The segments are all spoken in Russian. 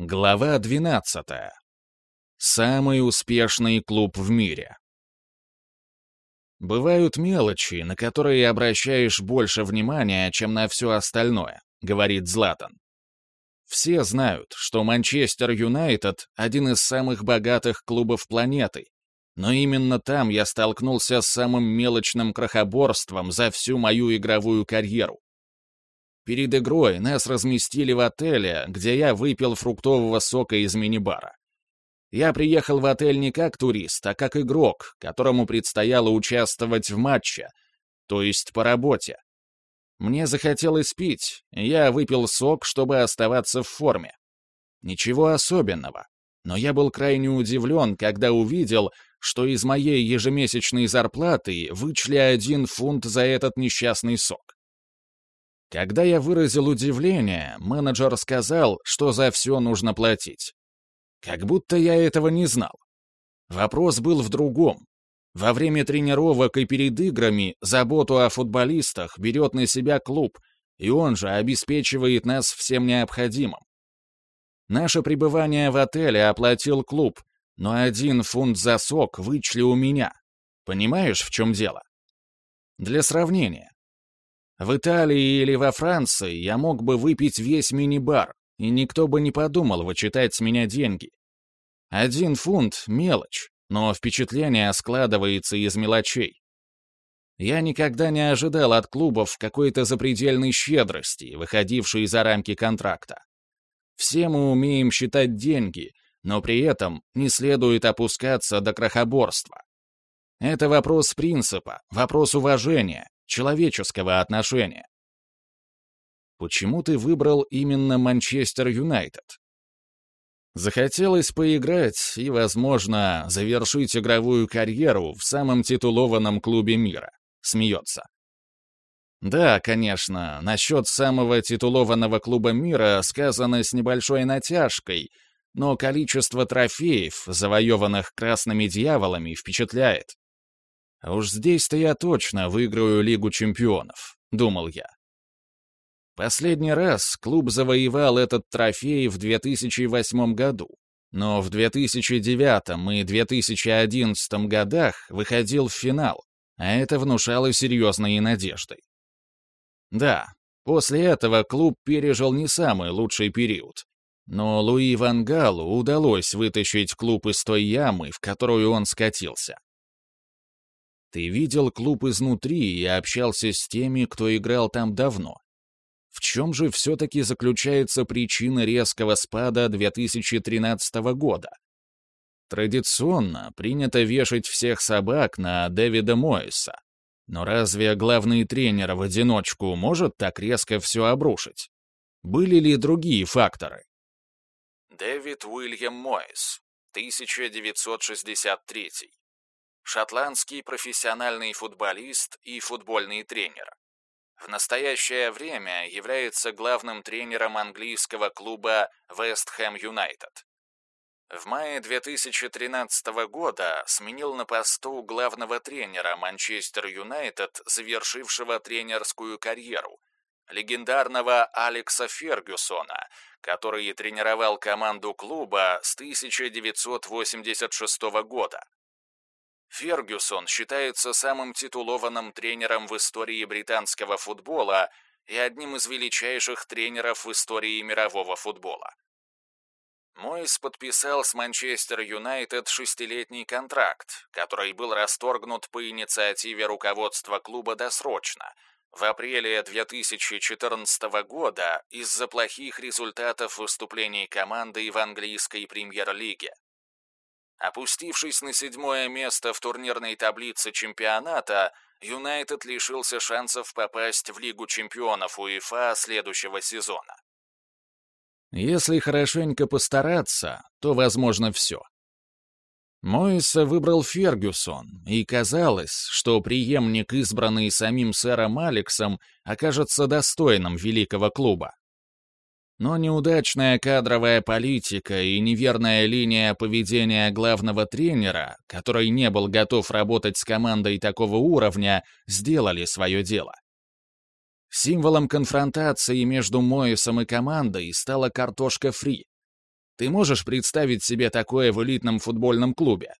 Глава 12. Самый успешный клуб в мире. Бывают мелочи, на которые обращаешь больше внимания, чем на все остальное, говорит Златан. Все знают, что Манчестер Юнайтед — один из самых богатых клубов планеты, но именно там я столкнулся с самым мелочным крохоборством за всю мою игровую карьеру. Перед игрой нас разместили в отеле, где я выпил фруктового сока из мини-бара. Я приехал в отель не как турист, а как игрок, которому предстояло участвовать в матче, то есть по работе. Мне захотелось пить, я выпил сок, чтобы оставаться в форме. Ничего особенного, но я был крайне удивлен, когда увидел, что из моей ежемесячной зарплаты вычли один фунт за этот несчастный сок. Когда я выразил удивление, менеджер сказал, что за все нужно платить. Как будто я этого не знал. Вопрос был в другом. Во время тренировок и перед играми заботу о футболистах берет на себя клуб, и он же обеспечивает нас всем необходимым. Наше пребывание в отеле оплатил клуб, но один фунт за сок вычли у меня. Понимаешь, в чем дело? Для сравнения, в Италии или во Франции я мог бы выпить весь мини-бар, и никто бы не подумал вычитать с меня деньги. Один фунт — мелочь, но впечатление складывается из мелочей. Я никогда не ожидал от клубов какой-то запредельной щедрости, выходившей за рамки контракта. Все мы умеем считать деньги, но при этом не следует опускаться до крохоборства. Это вопрос принципа, вопрос уважения, человеческого отношения. Почему ты выбрал именно Манчестер Юнайтед? Захотелось поиграть и, возможно, завершить игровую карьеру в самом титулованном клубе мира. Смеется. Да, конечно, насчет самого титулованного клуба мира сказано с небольшой натяжкой, но количество трофеев, завоеванных красными дьяволами, впечатляет. А уж здесь-то я точно выиграю Лигу чемпионов, думал я. Последний раз клуб завоевал этот трофей в 2008 году, но в 2009 и 2011 годах выходил в финал, а это внушало серьезные надежды. Да, после этого клуб пережил не самый лучший период, но Луи Ван Галу удалось вытащить клуб из той ямы, в которую он скатился. Ты видел клуб изнутри и общался с теми, кто играл там давно. В чем же все-таки заключается причина резкого спада 2013 года? Традиционно принято вешать всех собак на Дэвида Моиса. Но разве главный тренер в одиночку может так резко все обрушить? Были ли другие факторы? Дэвид Уильям Мойс, 1963 шотландский профессиональный футболист и футбольный тренер. В настоящее время является главным тренером английского клуба West Ham United. В мае 2013 года сменил на посту главного тренера Манчестер Юнайтед, завершившего тренерскую карьеру, легендарного Алекса Фергюсона, который тренировал команду клуба с 1986 года. Фергюсон считается самым титулованным тренером в истории британского футбола и одним из величайших тренеров в истории мирового футбола. Мойс подписал с Манчестер Юнайтед шестилетний контракт, который был расторгнут по инициативе руководства клуба досрочно, в апреле 2014 года из-за плохих результатов выступлений команды в английской премьер-лиге. Опустившись на седьмое место в турнирной таблице чемпионата, Юнайтед лишился шансов попасть в Лигу чемпионов УЕФА следующего сезона. Если хорошенько постараться, то возможно все. Мойса выбрал Фергюсон, и казалось, что преемник, избранный самим сэром Алексом, окажется достойным великого клуба. Но неудачная кадровая политика и неверная линия поведения главного тренера, который не был готов работать с командой такого уровня, сделали свое дело. Символом конфронтации между Моисом и командой стала картошка фри. Ты можешь представить себе такое в элитном футбольном клубе?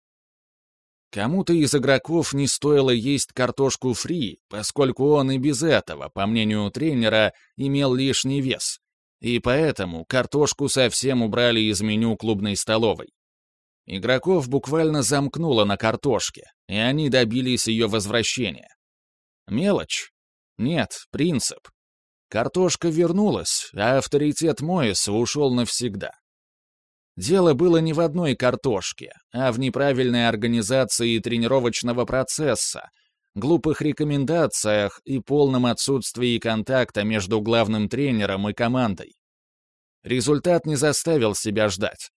Кому-то из игроков не стоило есть картошку фри, поскольку он и без этого, по мнению тренера, имел лишний вес. И поэтому картошку совсем убрали из меню клубной столовой. Игроков буквально замкнуло на картошке, и они добились ее возвращения. Мелочь? Нет, принцип. Картошка вернулась, а авторитет Моиса ушел навсегда. Дело было не в одной картошке, а в неправильной организации тренировочного процесса, глупых рекомендациях и полном отсутствии контакта между главным тренером и командой. Результат не заставил себя ждать.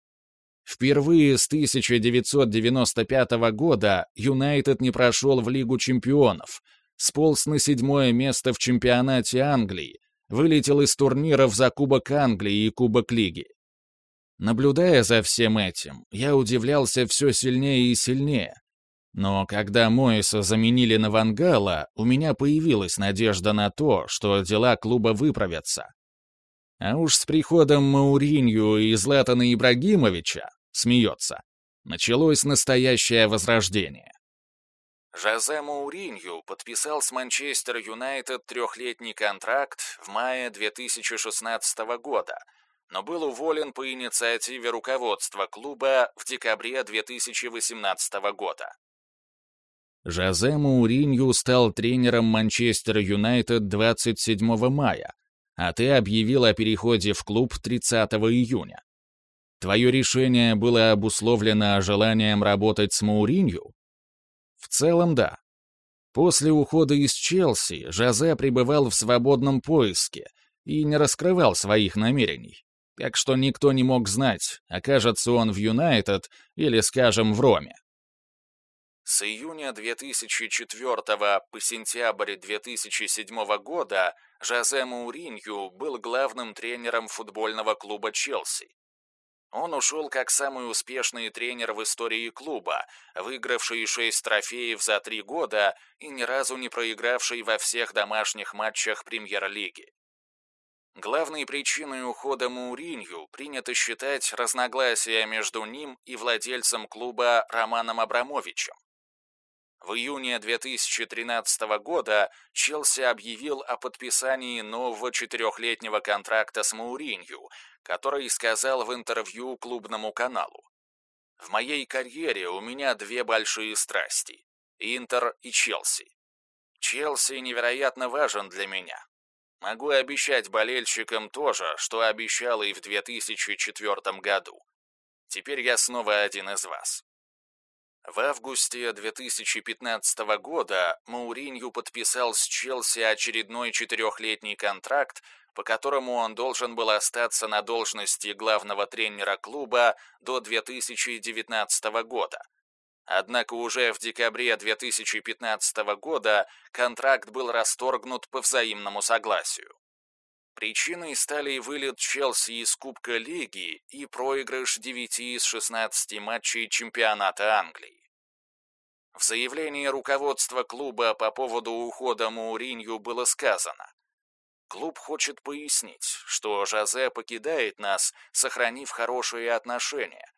Впервые с 1995 года Юнайтед не прошел в Лигу чемпионов, сполз на седьмое место в чемпионате Англии, вылетел из турниров за Кубок Англии и Кубок Лиги. Наблюдая за всем этим, я удивлялся все сильнее и сильнее. Но когда Моиса заменили на Вангала, у меня появилась надежда на то, что дела клуба выправятся. А уж с приходом Мауринью и Златана Ибрагимовича, смеется, началось настоящее возрождение. Жозе Мауринью подписал с Манчестер Юнайтед трехлетний контракт в мае 2016 года — но был уволен по инициативе руководства клуба в декабре 2018 года. Жозе Мауринью стал тренером Манчестер Юнайтед 27 мая, а ты объявил о переходе в клуб 30 июня. Твое решение было обусловлено желанием работать с Мауринью? В целом, да. После ухода из Челси Жозе пребывал в свободном поиске и не раскрывал своих намерений так что никто не мог знать, окажется он в Юнайтед или, скажем, в Роме. С июня 2004 по сентябрь 2007 года Жозе Мауринью был главным тренером футбольного клуба «Челси». Он ушел как самый успешный тренер в истории клуба, выигравший шесть трофеев за три года и ни разу не проигравший во всех домашних матчах премьер-лиги. Главной причиной ухода Мауринью принято считать разногласия между ним и владельцем клуба Романом Абрамовичем. В июне 2013 года Челси объявил о подписании нового четырехлетнего контракта с Мауринью, который сказал в интервью клубному каналу. «В моей карьере у меня две большие страсти – Интер и Челси. Челси невероятно важен для меня, Могу обещать болельщикам то же, что обещал и в 2004 году. Теперь я снова один из вас. В августе 2015 года Мауринью подписал с Челси очередной четырехлетний контракт, по которому он должен был остаться на должности главного тренера клуба до 2019 года. Однако уже в декабре 2015 года контракт был расторгнут по взаимному согласию. Причиной стали вылет Челси из Кубка Лиги и проигрыш 9 из 16 матчей чемпионата Англии. В заявлении руководства клуба по поводу ухода Мауринью было сказано, Клуб хочет пояснить, что Жозе покидает нас, сохранив хорошие отношения,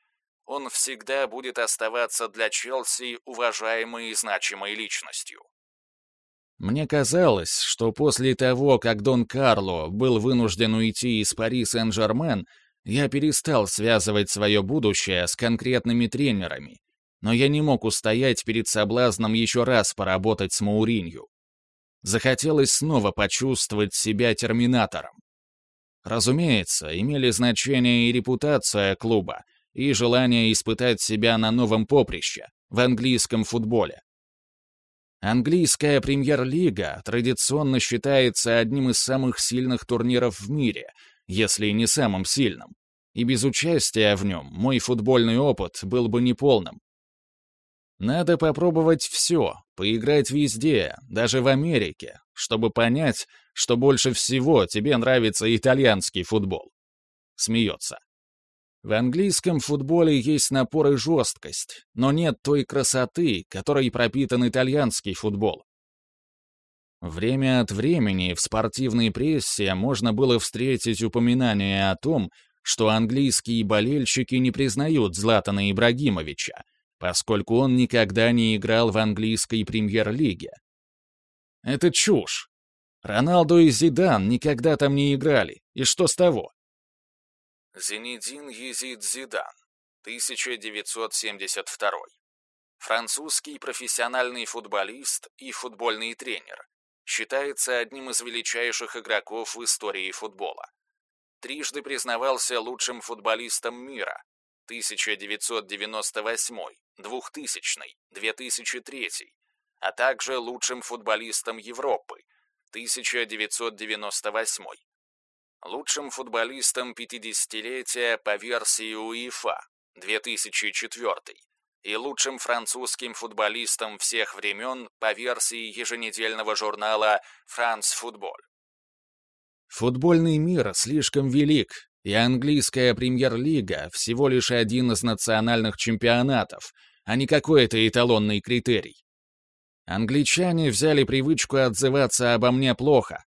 он всегда будет оставаться для Челси уважаемой и значимой личностью. Мне казалось, что после того, как Дон Карло был вынужден уйти из Пари Сен-Жермен, я перестал связывать свое будущее с конкретными тренерами, но я не мог устоять перед соблазном еще раз поработать с Мауринью. Захотелось снова почувствовать себя терминатором. Разумеется, имели значение и репутация клуба, и желание испытать себя на новом поприще, в английском футболе. Английская премьер-лига традиционно считается одним из самых сильных турниров в мире, если не самым сильным, и без участия в нем мой футбольный опыт был бы неполным. Надо попробовать все, поиграть везде, даже в Америке, чтобы понять, что больше всего тебе нравится итальянский футбол. Смеется. В английском футболе есть напор и жесткость, но нет той красоты, которой пропитан итальянский футбол. Время от времени в спортивной прессе можно было встретить упоминание о том, что английские болельщики не признают Златана Ибрагимовича, поскольку он никогда не играл в английской премьер-лиге. Это чушь. Роналду и Зидан никогда там не играли, и что с того? Зенедин Езид Зидан, 1972. Французский профессиональный футболист и футбольный тренер. Считается одним из величайших игроков в истории футбола. Трижды признавался лучшим футболистом мира. 1998, 2000, 2003, а также лучшим футболистом Европы. 1998 лучшим футболистом 50-летия по версии УЕФА 2004 и лучшим французским футболистом всех времен по версии еженедельного журнала «Франс Футбол». Футбольный мир слишком велик, и английская премьер-лига всего лишь один из национальных чемпионатов, а не какой-то эталонный критерий. Англичане взяли привычку отзываться обо мне плохо,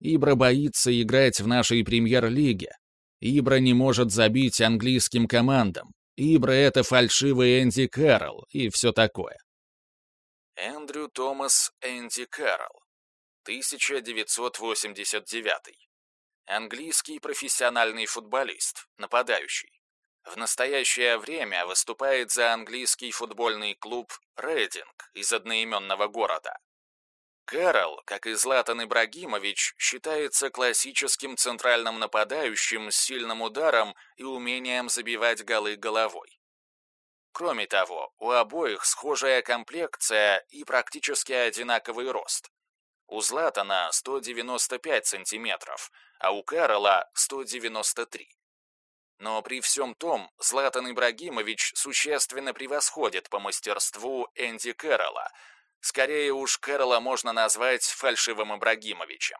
Ибра боится играть в нашей премьер-лиге. Ибра не может забить английским командам. Ибра — это фальшивый Энди Кэрролл и все такое. Эндрю Томас Энди Кэрролл, 1989. Английский профессиональный футболист, нападающий. В настоящее время выступает за английский футбольный клуб «Рейдинг» из одноименного города. Кэрол, как и Златан Ибрагимович, считается классическим центральным нападающим с сильным ударом и умением забивать голы головой. Кроме того, у обоих схожая комплекция и практически одинаковый рост. У Златана 195 сантиметров, а у Кэрола 193. Но при всем том, Златан Ибрагимович существенно превосходит по мастерству Энди Кэрола – Скорее уж Кэрола можно назвать фальшивым Ибрагимовичем.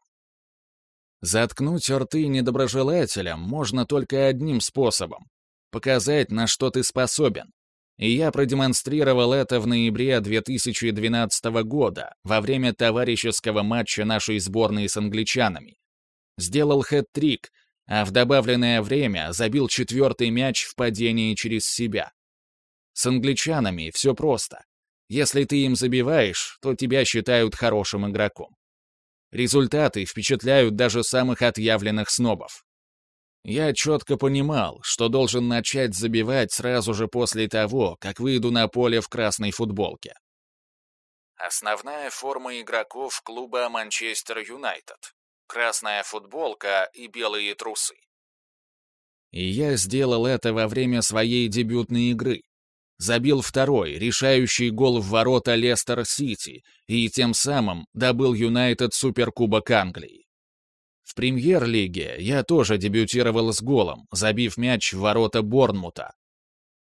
Заткнуть рты недоброжелателям можно только одним способом — показать, на что ты способен. И я продемонстрировал это в ноябре 2012 года во время товарищеского матча нашей сборной с англичанами. Сделал хэт-трик, а в добавленное время забил четвертый мяч в падении через себя. С англичанами все просто. Если ты им забиваешь, то тебя считают хорошим игроком. Результаты впечатляют даже самых отъявленных снобов. Я четко понимал, что должен начать забивать сразу же после того, как выйду на поле в красной футболке. Основная форма игроков клуба Манчестер Юнайтед. Красная футболка и белые трусы. И я сделал это во время своей дебютной игры, забил второй, решающий гол в ворота Лестер-Сити и тем самым добыл Юнайтед Суперкубок Англии. В премьер-лиге я тоже дебютировал с голом, забив мяч в ворота Борнмута.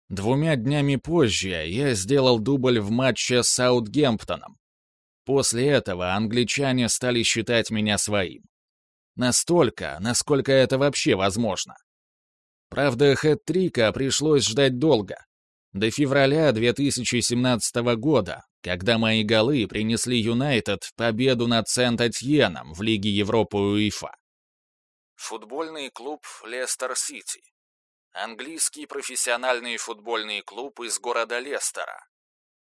Двумя днями позже я сделал дубль в матче с Саутгемптоном. После этого англичане стали считать меня своим. Настолько, насколько это вообще возможно. Правда, хэт-трика пришлось ждать долго до февраля 2017 года, когда мои голы принесли Юнайтед победу над Сент-Этьеном в Лиге Европы УЕФА. Футбольный клуб Лестер-Сити. Английский профессиональный футбольный клуб из города Лестера.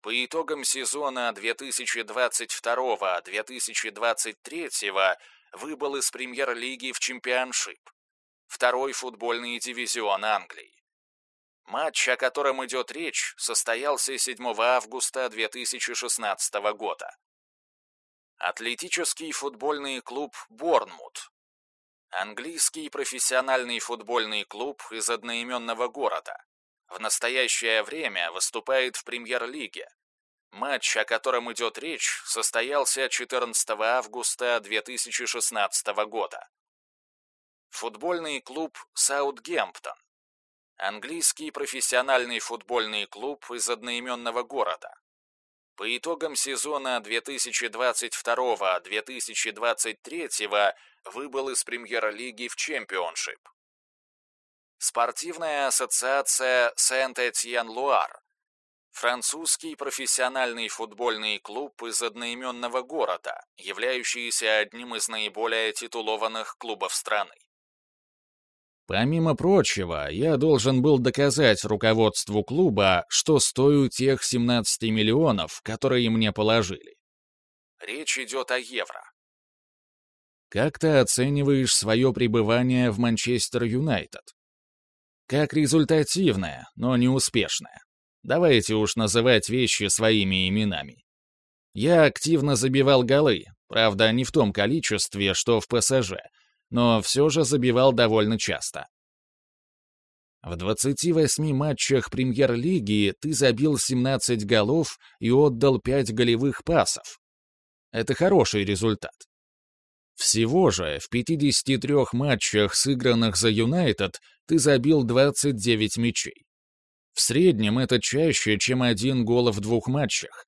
По итогам сезона 2022-2023 выбыл из премьер-лиги в чемпионшип. Второй футбольный дивизион Англии. Матч, о котором идет речь, состоялся 7 августа 2016 года. Атлетический футбольный клуб «Борнмут». Английский профессиональный футбольный клуб из одноименного города. В настоящее время выступает в премьер-лиге. Матч, о котором идет речь, состоялся 14 августа 2016 года. Футбольный клуб «Саутгемптон» английский профессиональный футбольный клуб из одноименного города. По итогам сезона 2022-2023 выбыл из премьер-лиги в чемпионшип. Спортивная ассоциация Сент-Этьен-Луар. Французский профессиональный футбольный клуб из одноименного города, являющийся одним из наиболее титулованных клубов страны. Помимо прочего, я должен был доказать руководству клуба, что стою тех 17 миллионов, которые мне положили. Речь идет о евро. Как ты оцениваешь свое пребывание в Манчестер Юнайтед? Как результативное, но не успешное. Давайте уж называть вещи своими именами. Я активно забивал голы, правда, не в том количестве, что в ПСЖ, но все же забивал довольно часто. В 28 матчах премьер-лиги ты забил 17 голов и отдал 5 голевых пасов. Это хороший результат. Всего же в 53 матчах, сыгранных за Юнайтед, ты забил 29 мячей. В среднем это чаще, чем один гол в двух матчах.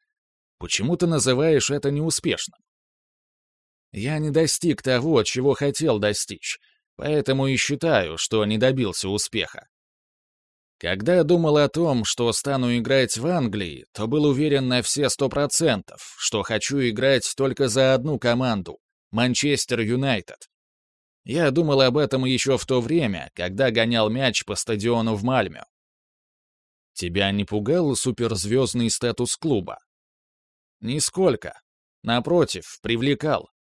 Почему ты называешь это неуспешным? Я не достиг того, чего хотел достичь, поэтому и считаю, что не добился успеха. Когда думал о том, что стану играть в Англии, то был уверен на все сто процентов, что хочу играть только за одну команду — Манчестер Юнайтед. Я думал об этом еще в то время, когда гонял мяч по стадиону в Мальме. Тебя не пугал суперзвездный статус клуба? Нисколько. Напротив, привлекал.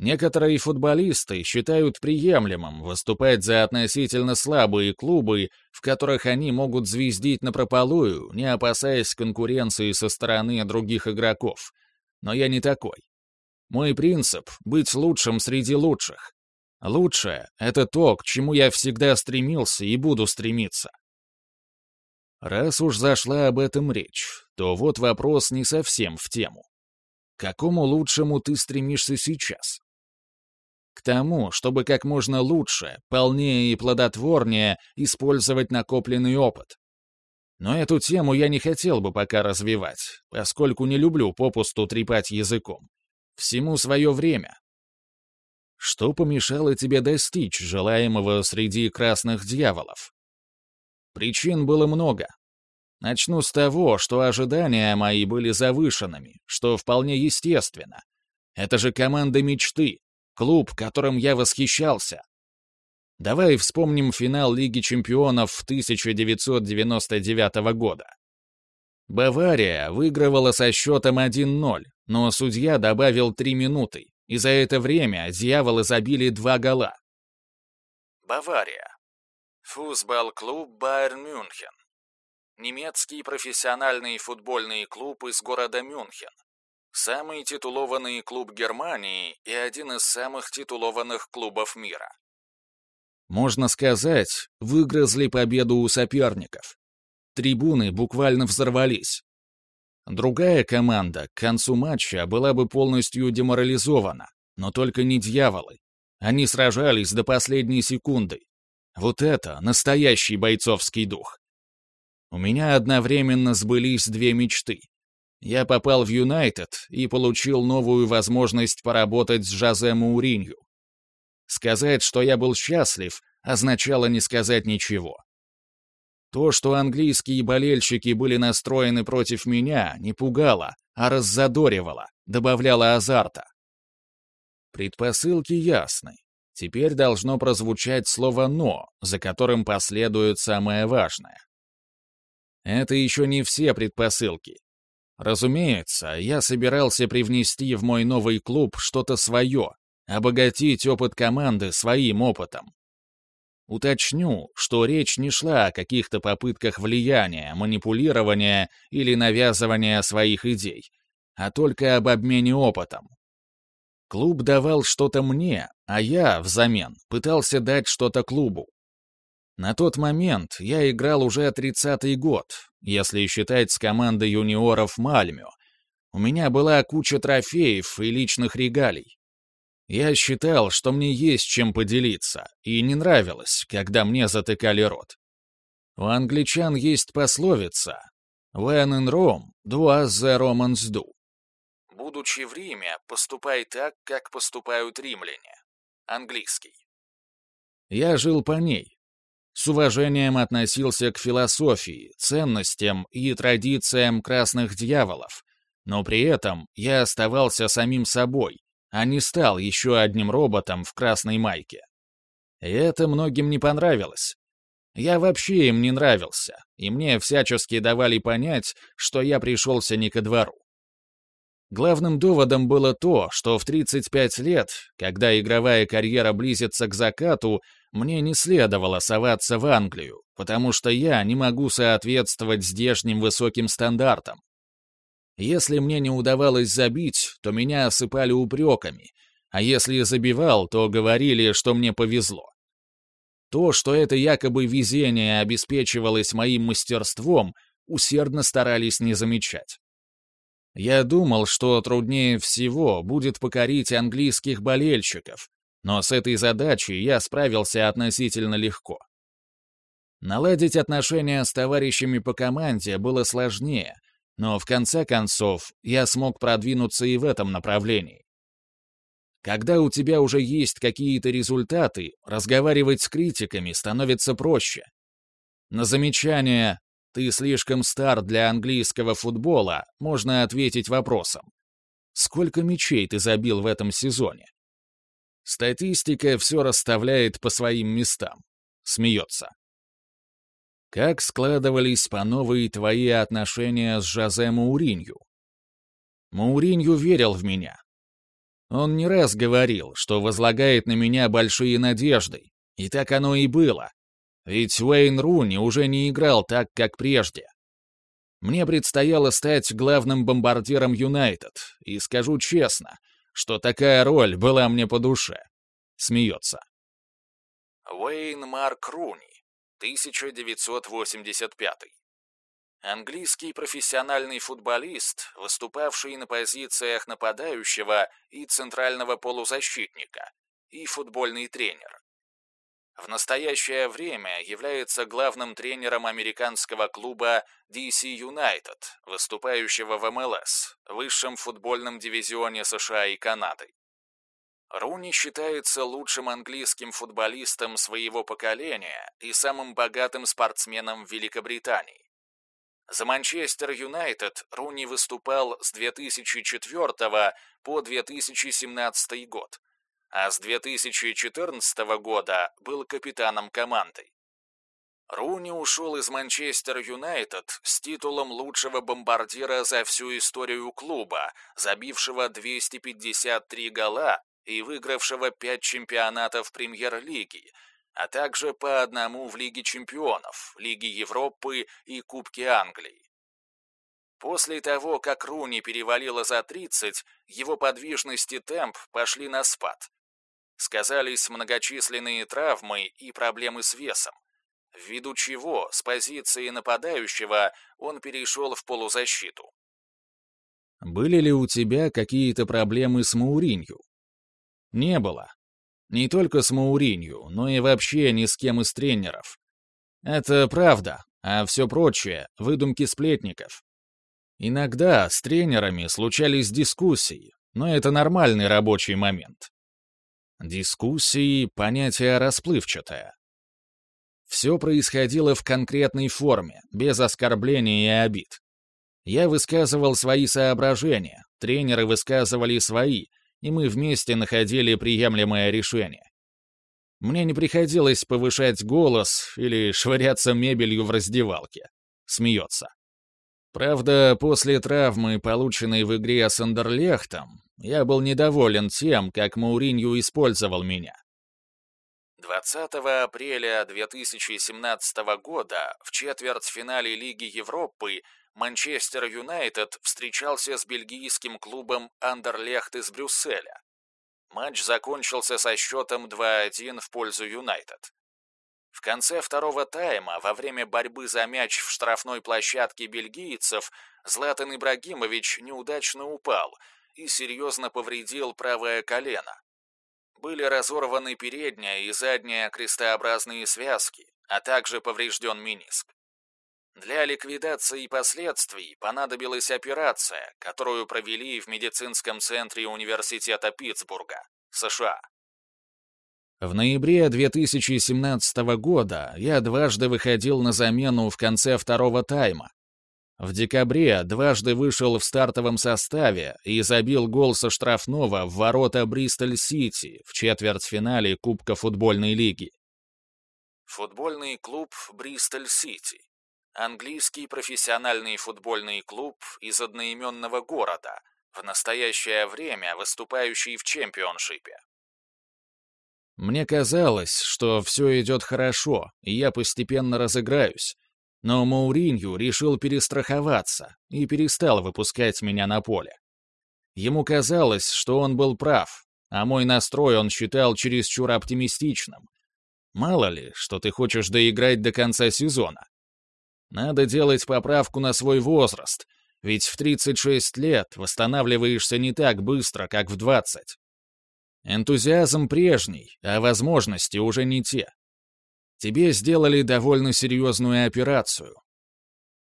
Некоторые футболисты считают приемлемым выступать за относительно слабые клубы, в которых они могут звездить напропалую, не опасаясь конкуренции со стороны других игроков. Но я не такой. Мой принцип — быть лучшим среди лучших. Лучшее — это то, к чему я всегда стремился и буду стремиться. Раз уж зашла об этом речь, то вот вопрос не совсем в тему. Какому лучшему ты стремишься сейчас? К тому, чтобы как можно лучше, полнее и плодотворнее использовать накопленный опыт. Но эту тему я не хотел бы пока развивать, поскольку не люблю попусту трепать языком. Всему свое время. Что помешало тебе достичь желаемого среди красных дьяволов? Причин было много. Начну с того, что ожидания мои были завышенными, что вполне естественно. Это же команда мечты, клуб, которым я восхищался. Давай вспомним финал Лиги чемпионов 1999 года. Бавария выигрывала со счетом 1-0, но судья добавил 3 минуты, и за это время дьяволы забили два гола. Бавария. Футбол-клуб Байерн Мюнхен. Немецкий профессиональный футбольный клуб из города Мюнхен. Самый титулованный клуб Германии и один из самых титулованных клубов мира. Можно сказать, выгрызли победу у соперников. Трибуны буквально взорвались. Другая команда к концу матча была бы полностью деморализована, но только не дьяволы. Они сражались до последней секунды, вот это настоящий бойцовский дух. У меня одновременно сбылись две мечты. Я попал в Юнайтед и получил новую возможность поработать с Жозе Мауринью. Сказать, что я был счастлив, означало не сказать ничего. То, что английские болельщики были настроены против меня, не пугало, а раззадоривало, добавляло азарта. Предпосылки ясны. Теперь должно прозвучать слово «но», за которым последует самое важное. Это еще не все предпосылки. Разумеется, я собирался привнести в мой новый клуб что-то свое, обогатить опыт команды своим опытом. Уточню, что речь не шла о каких-то попытках влияния, манипулирования или навязывания своих идей, а только об обмене опытом. Клуб давал что-то мне, а я, взамен, пытался дать что-то клубу. На тот момент я играл уже 30-й год, если считать с командой юниоров Мальмё. У меня была куча трофеев и личных регалий. Я считал, что мне есть чем поделиться, и не нравилось, когда мне затыкали рот. У англичан есть пословица «When in Rome, do as the Romans do» будучи в Риме, поступай так, как поступают римляне. Английский. Я жил по ней. С уважением относился к философии, ценностям и традициям красных дьяволов, но при этом я оставался самим собой, а не стал еще одним роботом в красной майке. И это многим не понравилось. Я вообще им не нравился, и мне всячески давали понять, что я пришелся не ко двору. Главным доводом было то, что в 35 лет, когда игровая карьера близится к закату, мне не следовало соваться в Англию, потому что я не могу соответствовать здешним высоким стандартам. Если мне не удавалось забить, то меня осыпали упреками, а если забивал, то говорили, что мне повезло. То, что это якобы везение обеспечивалось моим мастерством, усердно старались не замечать. Я думал, что труднее всего будет покорить английских болельщиков, но с этой задачей я справился относительно легко. Наладить отношения с товарищами по команде было сложнее, но в конце концов я смог продвинуться и в этом направлении. Когда у тебя уже есть какие-то результаты, разговаривать с критиками становится проще. На замечание «ты слишком стар для английского футбола» можно ответить вопросом «Сколько мячей ты забил в этом сезоне?» Статистика все расставляет по своим местам. Смеется. Как складывались по новой твои отношения с Жозе Мауринью? Мауринью верил в меня. Он не раз говорил, что возлагает на меня большие надежды, и так оно и было. Ведь Уэйн Руни уже не играл так, как прежде. Мне предстояло стать главным бомбардиром Юнайтед, и скажу честно, что такая роль была мне по душе. Смеется. Уэйн Марк Руни 1985. Английский профессиональный футболист, выступавший на позициях нападающего и центрального полузащитника, и футбольный тренер. В настоящее время является главным тренером американского клуба DC United, выступающего в МЛС, высшем футбольном дивизионе США и Канады. Руни считается лучшим английским футболистом своего поколения и самым богатым спортсменом Великобритании. За Манчестер Юнайтед Руни выступал с 2004 по 2017 год, а с 2014 года был капитаном команды. Руни ушел из Манчестер Юнайтед с титулом лучшего бомбардира за всю историю клуба, забившего 253 гола и выигравшего пять чемпионатов премьер-лиги, а также по одному в Лиге чемпионов, Лиге Европы и Кубке Англии. После того, как Руни перевалило за 30, его подвижность и темп пошли на спад. Сказались многочисленные травмы и проблемы с весом, ввиду чего с позиции нападающего он перешел в полузащиту. «Были ли у тебя какие-то проблемы с Мауринью?» Не было. Не только с Мауринью, но и вообще ни с кем из тренеров. Это правда, а все прочее — выдумки сплетников. Иногда с тренерами случались дискуссии, но это нормальный рабочий момент. Дискуссии — понятие расплывчатое. Все происходило в конкретной форме, без оскорблений и обид. Я высказывал свои соображения, тренеры высказывали свои, и мы вместе находили приемлемое решение. Мне не приходилось повышать голос или швыряться мебелью в раздевалке. Смеется. Правда, после травмы, полученной в игре с Андерлехтом, я был недоволен тем, как Мауринью использовал меня. 20 апреля 2017 года в четвертьфинале Лиги Европы Манчестер Юнайтед встречался с бельгийским клубом Андерлехт из Брюсселя. Матч закончился со счетом 2-1 в пользу Юнайтед. В конце второго тайма, во время борьбы за мяч в штрафной площадке бельгийцев, Златан Ибрагимович неудачно упал и серьезно повредил правое колено. Были разорваны передняя и задняя крестообразные связки, а также поврежден миниск. Для ликвидации последствий понадобилась операция, которую провели в медицинском центре университета Питтсбурга, США. В ноябре 2017 года я дважды выходил на замену в конце второго тайма. В декабре дважды вышел в стартовом составе и забил гол со штрафного в ворота Бристоль-Сити в четвертьфинале Кубка футбольной лиги. Футбольный клуб Бристоль-Сити. Английский профессиональный футбольный клуб из одноименного города, в настоящее время выступающий в чемпионшипе. Мне казалось, что все идет хорошо, и я постепенно разыграюсь, но Мауринью решил перестраховаться и перестал выпускать меня на поле. Ему казалось, что он был прав, а мой настрой он считал чересчур оптимистичным. Мало ли, что ты хочешь доиграть до конца сезона. Надо делать поправку на свой возраст, ведь в 36 лет восстанавливаешься не так быстро, как в 20. Энтузиазм прежний, а возможности уже не те тебе сделали довольно серьезную операцию.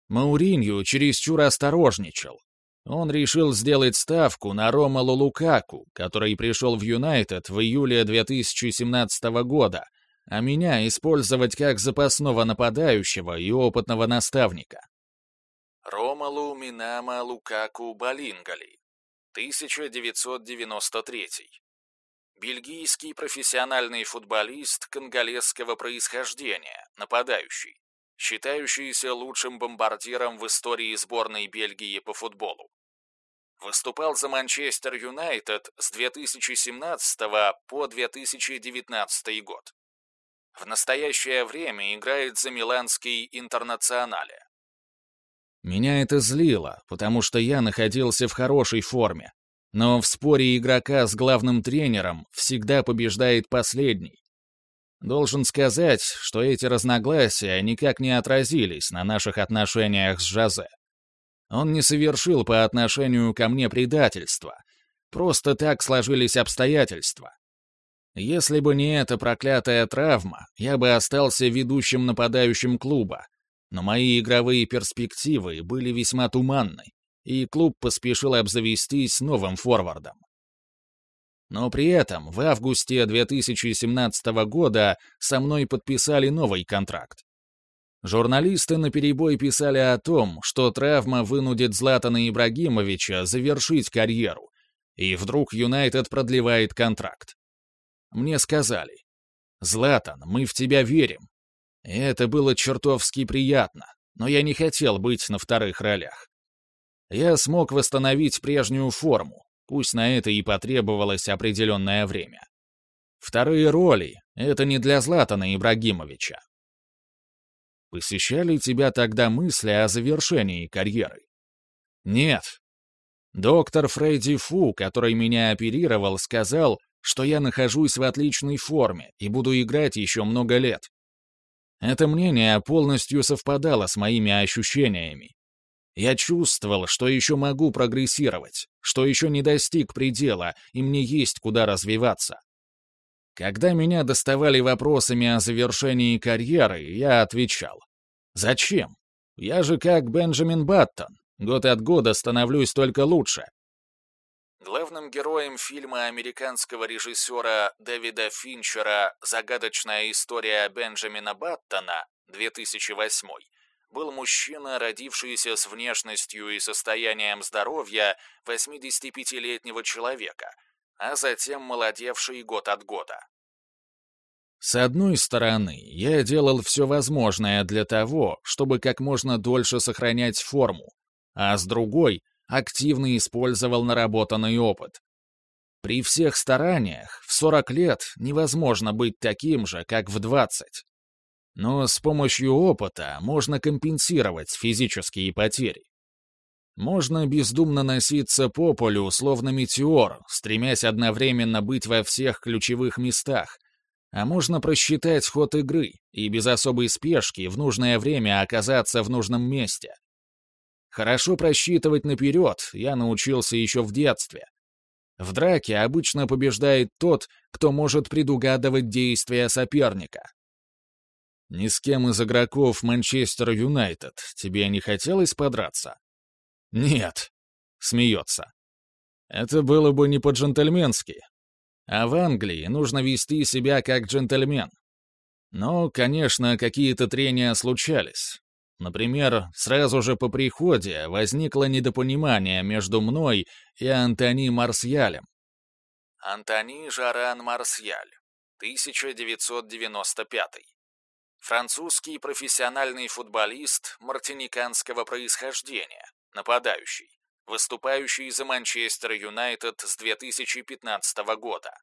Мауринью чересчур осторожничал. Он решил сделать ставку на Ромалу Лукаку, который пришел в Юнайтед в июле 2017 года, а меня использовать как запасного нападающего и опытного наставника. Ромалу Минама Лукаку Балингали, 1993 Бельгийский профессиональный футболист конголезского происхождения, нападающий, считающийся лучшим бомбардиром в истории сборной Бельгии по футболу. Выступал за Манчестер Юнайтед с 2017 по 2019 год. В настоящее время играет за Миланский Интернационале. Меня это злило, потому что я находился в хорошей форме, но в споре игрока с главным тренером всегда побеждает последний. Должен сказать, что эти разногласия никак не отразились на наших отношениях с Жозе. Он не совершил по отношению ко мне предательства. Просто так сложились обстоятельства. Если бы не эта проклятая травма, я бы остался ведущим нападающим клуба, но мои игровые перспективы были весьма туманны и клуб поспешил обзавестись новым форвардом. Но при этом в августе 2017 года со мной подписали новый контракт. Журналисты наперебой писали о том, что травма вынудит Златана Ибрагимовича завершить карьеру, и вдруг Юнайтед продлевает контракт. Мне сказали, «Златан, мы в тебя верим». И это было чертовски приятно, но я не хотел быть на вторых ролях я смог восстановить прежнюю форму, пусть на это и потребовалось определенное время. Вторые роли — это не для Златана Ибрагимовича. Посещали тебя тогда мысли о завершении карьеры? Нет. Доктор Фредди Фу, который меня оперировал, сказал, что я нахожусь в отличной форме и буду играть еще много лет. Это мнение полностью совпадало с моими ощущениями, я чувствовал, что еще могу прогрессировать, что еще не достиг предела, и мне есть куда развиваться. Когда меня доставали вопросами о завершении карьеры, я отвечал. «Зачем? Я же как Бенджамин Баттон. Год от года становлюсь только лучше». Главным героем фильма американского режиссера Дэвида Финчера «Загадочная история Бенджамина Баттона» 2008 был мужчина, родившийся с внешностью и состоянием здоровья 85-летнего человека, а затем молодевший год от года. С одной стороны, я делал все возможное для того, чтобы как можно дольше сохранять форму, а с другой — активно использовал наработанный опыт. При всех стараниях в 40 лет невозможно быть таким же, как в 20. Но с помощью опыта можно компенсировать физические потери. Можно бездумно носиться по полю, словно метеор, стремясь одновременно быть во всех ключевых местах, а можно просчитать ход игры и без особой спешки в нужное время оказаться в нужном месте. Хорошо просчитывать наперед я научился еще в детстве. В драке обычно побеждает тот, кто может предугадывать действия соперника, ни с кем из игроков Манчестер Юнайтед тебе не хотелось подраться? Нет. Смеется. Это было бы не по-джентльменски. А в Англии нужно вести себя как джентльмен. Но, конечно, какие-то трения случались. Например, сразу же по приходе возникло недопонимание между мной и Антони Марсьялем. Антони Жаран Марсьяль, 1995. Французский профессиональный футболист мартиниканского происхождения, нападающий, выступающий за Манчестер Юнайтед с 2015 года.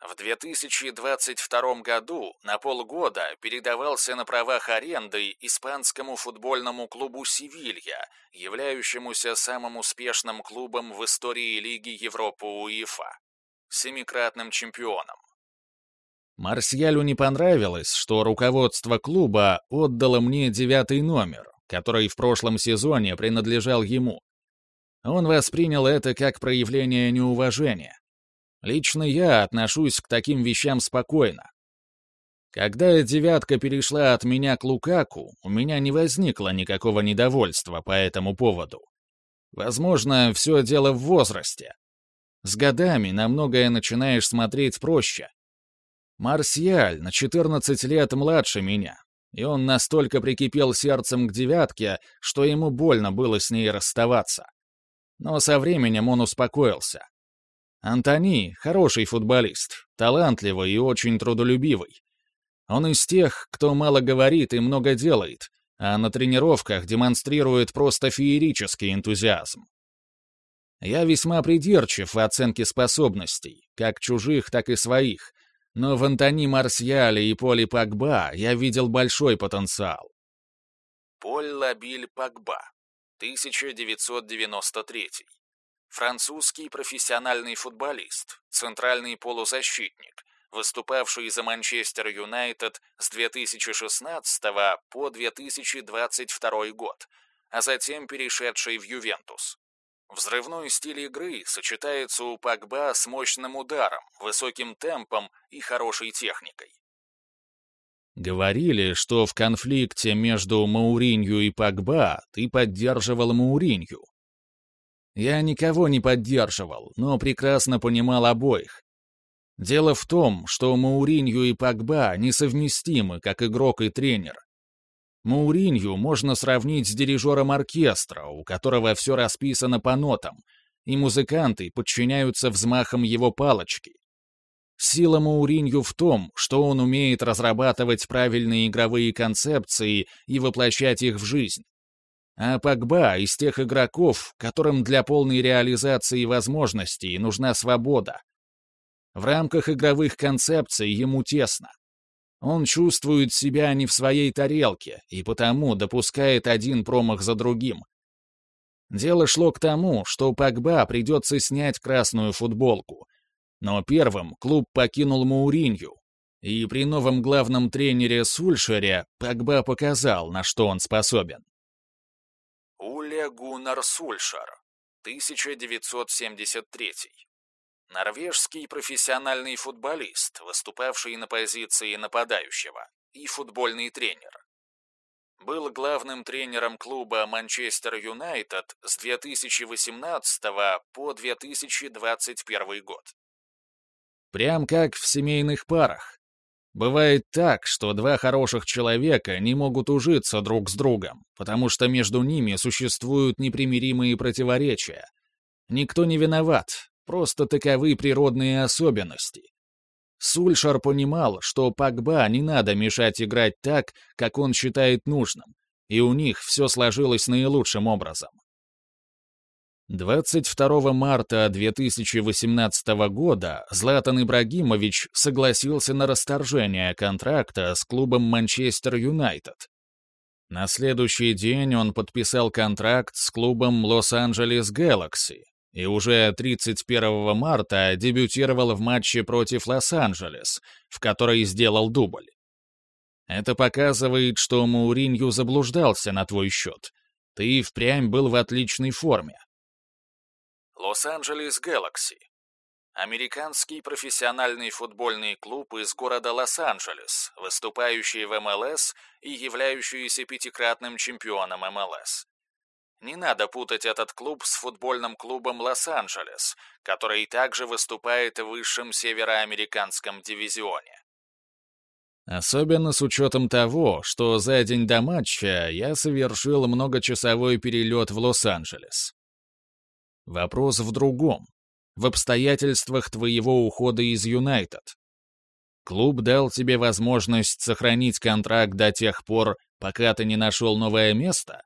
В 2022 году на полгода передавался на правах аренды испанскому футбольному клубу «Севилья», являющемуся самым успешным клубом в истории Лиги Европы УЕФА, семикратным чемпионом. Марсиалю не понравилось, что руководство клуба отдало мне девятый номер, который в прошлом сезоне принадлежал ему. Он воспринял это как проявление неуважения. Лично я отношусь к таким вещам спокойно. Когда девятка перешла от меня к Лукаку, у меня не возникло никакого недовольства по этому поводу. Возможно, все дело в возрасте. С годами на многое начинаешь смотреть проще. Марсиаль на 14 лет младше меня, и он настолько прикипел сердцем к девятке, что ему больно было с ней расставаться. Но со временем он успокоился. Антони — хороший футболист, талантливый и очень трудолюбивый. Он из тех, кто мало говорит и много делает, а на тренировках демонстрирует просто феерический энтузиазм. Я весьма придирчив в оценке способностей, как чужих, так и своих, но в Антони Марсиале и Поле Пагба я видел большой потенциал. Поль Лабиль Пагба, 1993 Французский профессиональный футболист, центральный полузащитник, выступавший за Манчестер Юнайтед с 2016 по 2022 год, а затем перешедший в Ювентус. Взрывной стиль игры сочетается у Пагба с мощным ударом, высоким темпом и хорошей техникой. Говорили, что в конфликте между Мауринью и Пагба ты поддерживал Мауринью. Я никого не поддерживал, но прекрасно понимал обоих. Дело в том, что Мауринью и Пагба несовместимы как игрок и тренер. Мауринью можно сравнить с дирижером оркестра, у которого все расписано по нотам, и музыканты подчиняются взмахам его палочки. Сила Мауринью в том, что он умеет разрабатывать правильные игровые концепции и воплощать их в жизнь. А Погба из тех игроков, которым для полной реализации возможностей нужна свобода. В рамках игровых концепций ему тесно. Он чувствует себя не в своей тарелке и потому допускает один промах за другим. Дело шло к тому, что Погба придется снять красную футболку. Но первым клуб покинул Мауринью, и при новом главном тренере Сульшере Погба показал, на что он способен. Уле Гуннар Сульшар, 1973. Норвежский профессиональный футболист, выступавший на позиции нападающего, и футбольный тренер. Был главным тренером клуба Манчестер Юнайтед с 2018 по 2021 год. Прям как в семейных парах. Бывает так, что два хороших человека не могут ужиться друг с другом, потому что между ними существуют непримиримые противоречия. Никто не виноват, просто таковы природные особенности. Сульшар понимал, что Пакба не надо мешать играть так, как он считает нужным, и у них все сложилось наилучшим образом. 22 марта 2018 года Златан Ибрагимович согласился на расторжение контракта с клубом Манчестер Юнайтед. На следующий день он подписал контракт с клубом Лос-Анджелес Galaxy и уже 31 марта дебютировал в матче против Лос-Анджелес, в которой сделал дубль. Это показывает, что Мауринью заблуждался на твой счет. Ты впрямь был в отличной форме. Лос-Анджелес Galaxy. Американский профессиональный футбольный клуб из города Лос-Анджелес, выступающий в МЛС и являющийся пятикратным чемпионом МЛС. Не надо путать этот клуб с футбольным клубом Лос-Анджелес, который также выступает в высшем североамериканском дивизионе. Особенно с учетом того, что за день до матча я совершил многочасовой перелет в Лос-Анджелес. Вопрос в другом. В обстоятельствах твоего ухода из Юнайтед. Клуб дал тебе возможность сохранить контракт до тех пор, пока ты не нашел новое место?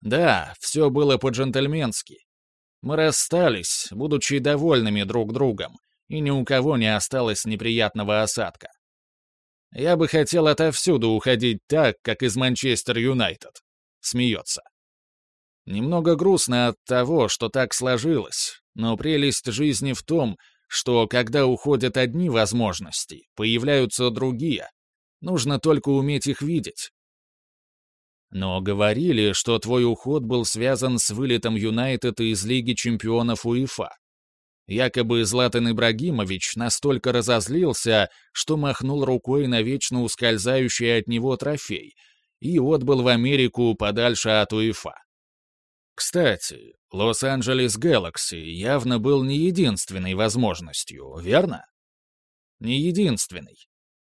Да, все было по-джентльменски. Мы расстались, будучи довольными друг другом, и ни у кого не осталось неприятного осадка. Я бы хотел отовсюду уходить так, как из Манчестер Юнайтед. Смеется. Немного грустно от того, что так сложилось, но прелесть жизни в том, что когда уходят одни возможности, появляются другие. Нужно только уметь их видеть. Но говорили, что твой уход был связан с вылетом Юнайтед из Лиги чемпионов УЕФА. Якобы Златан Ибрагимович настолько разозлился, что махнул рукой на вечно ускользающий от него трофей и отбыл в Америку подальше от УЕФА. Кстати, Лос-Анджелес Galaxy явно был не единственной возможностью, верно? Не единственной.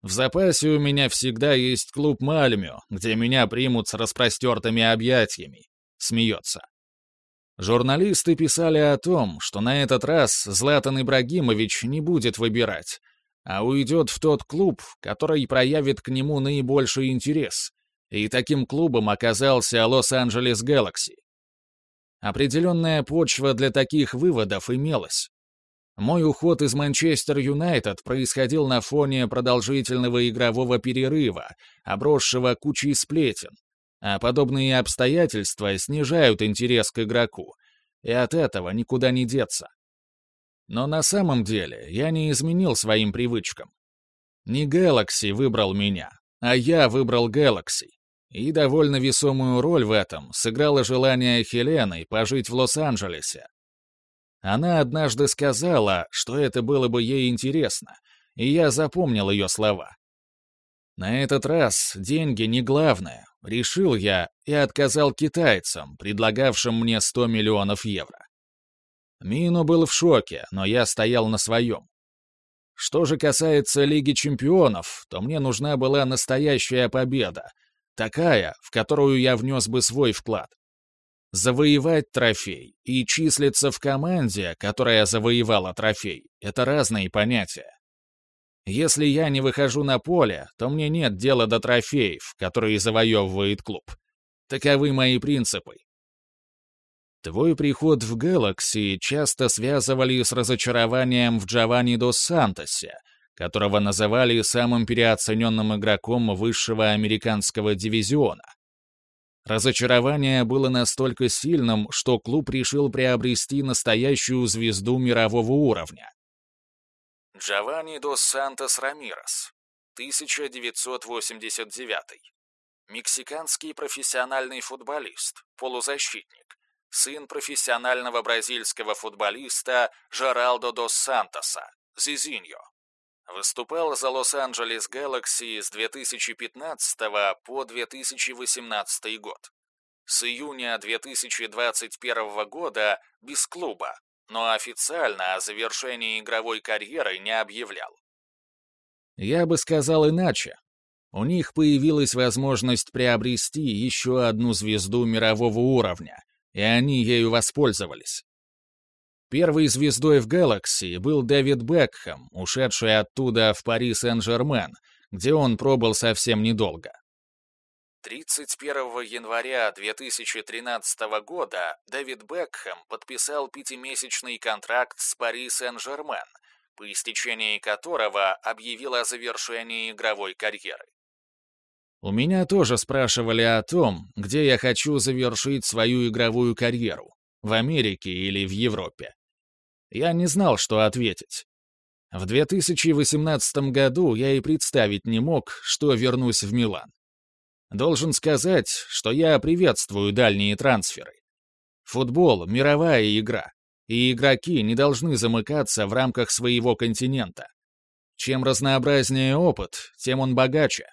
В запасе у меня всегда есть клуб Мальмё, где меня примут с распростертыми объятиями. Смеется. Журналисты писали о том, что на этот раз Златан Ибрагимович не будет выбирать, а уйдет в тот клуб, который проявит к нему наибольший интерес. И таким клубом оказался Лос-Анджелес Galaxy. Определенная почва для таких выводов имелась. Мой уход из Манчестер Юнайтед происходил на фоне продолжительного игрового перерыва, обросшего кучей сплетен, а подобные обстоятельства снижают интерес к игроку, и от этого никуда не деться. Но на самом деле я не изменил своим привычкам. Не Galaxy выбрал меня, а я выбрал Galaxy. И довольно весомую роль в этом сыграло желание Хелены пожить в Лос-Анджелесе. Она однажды сказала, что это было бы ей интересно, и я запомнил ее слова. На этот раз деньги не главное, решил я и отказал китайцам, предлагавшим мне 100 миллионов евро. Мину был в шоке, но я стоял на своем. Что же касается Лиги чемпионов, то мне нужна была настоящая победа, Такая, в которую я внес бы свой вклад. Завоевать трофей и числиться в команде, которая завоевала трофей, это разные понятия. Если я не выхожу на поле, то мне нет дела до трофеев, которые завоевывает клуб. Таковы мои принципы. Твой приход в Galaxy часто связывали с разочарованием в Джованни дос Сантосе, которого называли самым переоцененным игроком высшего американского дивизиона. Разочарование было настолько сильным, что клуб решил приобрести настоящую звезду мирового уровня. Джованни дос Сантос Рамирес, 1989. Мексиканский профессиональный футболист, полузащитник, сын профессионального бразильского футболиста Жералдо дос Сантоса, Зизиньо. Выступал за Лос-Анджелес Galaxy с 2015 по 2018 год. С июня 2021 года без клуба, но официально о завершении игровой карьеры не объявлял. Я бы сказал иначе. У них появилась возможность приобрести еще одну звезду мирового уровня, и они ею воспользовались. Первой звездой в Galaxy был Дэвид Бекхэм, ушедший оттуда в Пари Сен-Жермен, где он пробыл совсем недолго. 31 января 2013 года Дэвид Бекхэм подписал пятимесячный контракт с Пари Сен-Жермен, по истечении которого объявил о завершении игровой карьеры. У меня тоже спрашивали о том, где я хочу завершить свою игровую карьеру в Америке или в Европе. Я не знал, что ответить. В 2018 году я и представить не мог, что вернусь в Милан. Должен сказать, что я приветствую дальние трансферы. Футбол — мировая игра, и игроки не должны замыкаться в рамках своего континента. Чем разнообразнее опыт, тем он богаче.